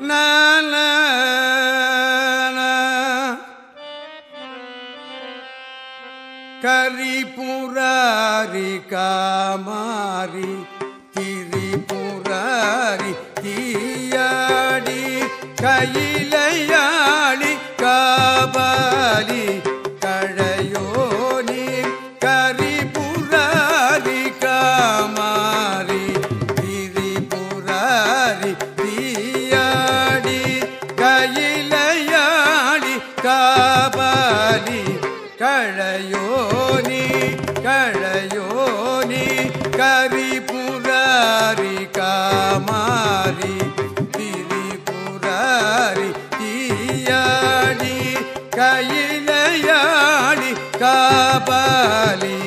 நல கரிபுராரி காமாரி திரிபுராரி தீயாடி கையிலையாடி காபாலி கழையோனி கரிபுராரி காமாரி திரிபுராரி தீயாடி கையிலையாடி காபாலி.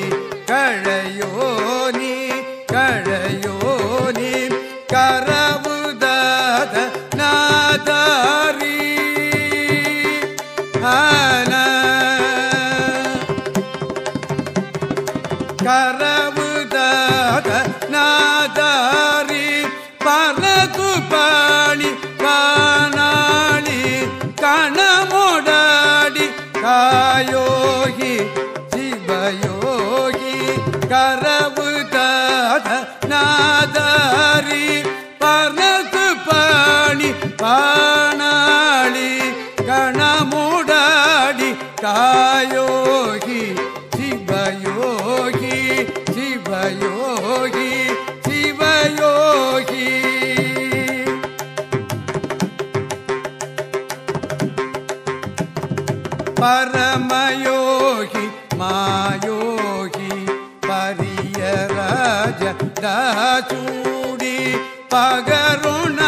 கணமோடாடி காயோகி சிவயோகி கரவுதாத நாதாரி. சூடி பகருண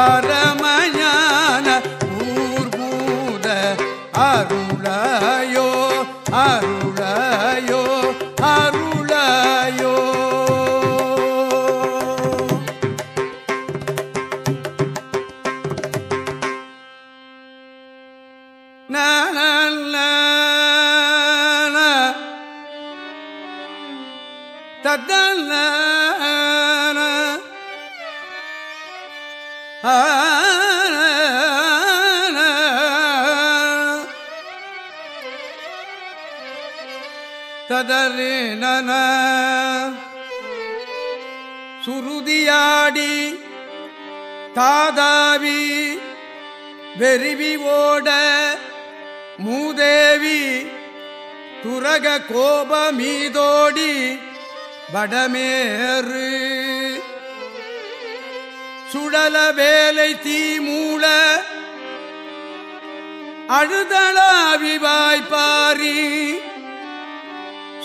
பரமஞான ததறி சுருதியாடி தாதாவி வெறிவி ஓட மூதேவி துரக கோப மீதோடி வடமேறு. சுழல வேலை தீமூல அழுதளாவி வாய்ப்பாரி.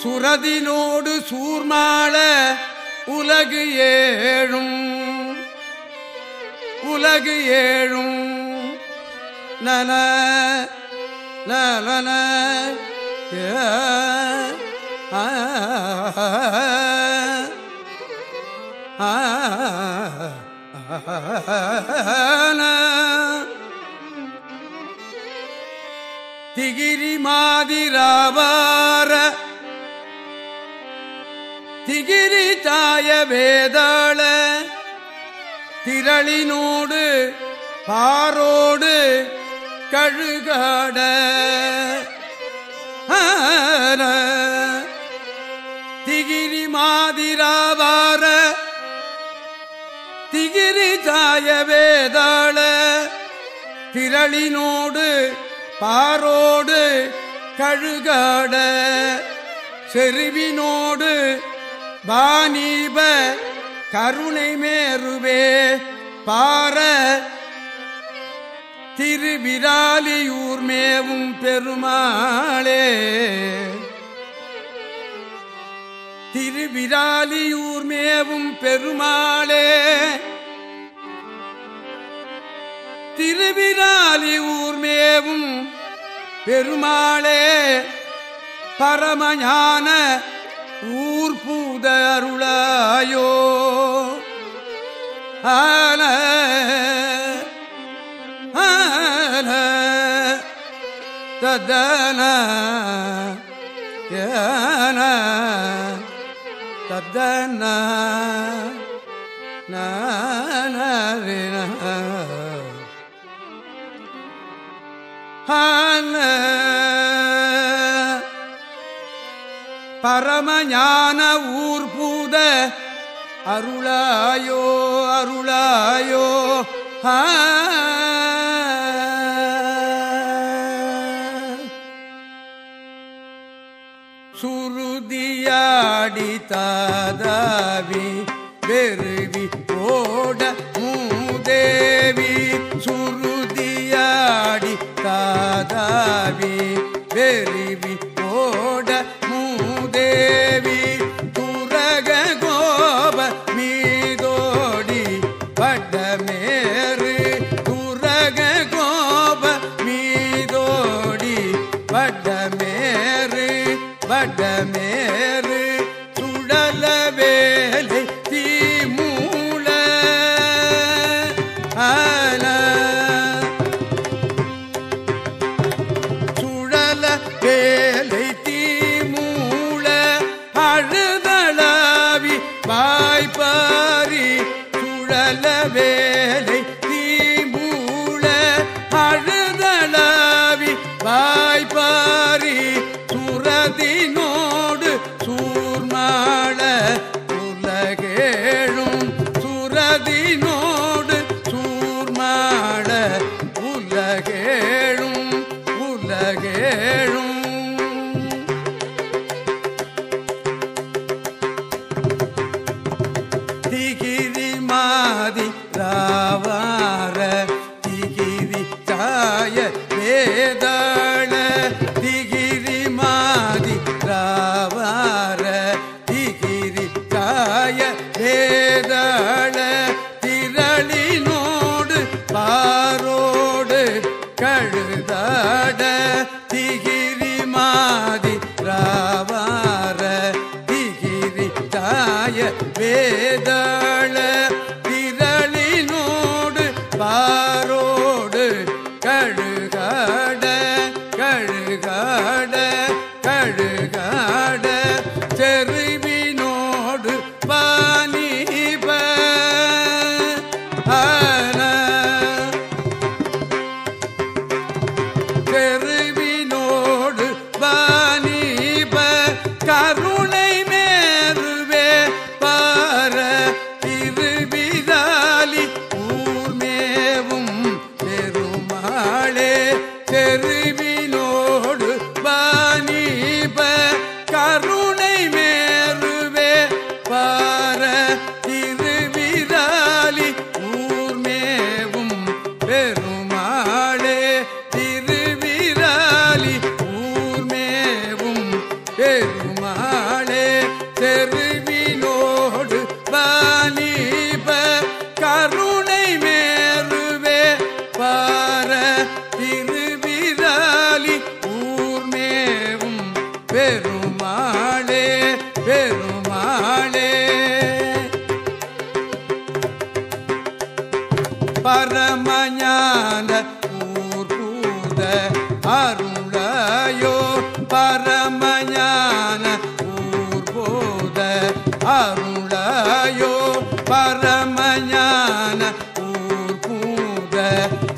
சுரதினோடு சூர்மாள உலகு ஏழும் உலகு ஏழும் நன நலன திகிரி மாதிராவார திகிரி தாய வேதாள திரளினோடு பாரோடு கழுகாட. திகிரி மாதிராவார திகிரி தாய வேதாள திரளினோடு பாரோடு கழுகாட. செருவினோடு வாணிப கருணை மேருவே பார திருவிராலியூர் மேவும் பெருமாளே. திருவிராலியூர் மேவும் பெருமாளே. திருவிராலியூர் மேவும் பெருமாளே. பரமஞான ஊர் பூத அருளாயோ. ஆன ஆல ததன யன ததன நரின பரமஞான ஊர்பூத அருளாயோ அருளாயோ. ஆ. சுருதியாடி தாதாவி வெறுவி ஓட மூதேவி. சுருதியாடி தாதாவி வெறுவி வடமேறு வடமேறு சுடல வேலை தீமூல. ஆல சுழல வேலை தீமூல அழுதளாவி வாய்ப்பாரி சுழல வேதாள திகிரி மாதி ராவார திகிரி காய வேதாள திரளினோடு பாரோடு கழுதாட திகிரி மாதி ராவார திகிரி வேதாள. செருவினோடு வாணிப கருணை மேருவே பார திருவிராலி ஊர்மேவும் பெருமாளே திருவிராலி ஊர்மேவும் பெரு பரமஞான ஊர்பூத அருளையோ. பரமஞான ஊர்போத அருளையோ. பரமஞான ஊர்பூத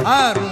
அருள்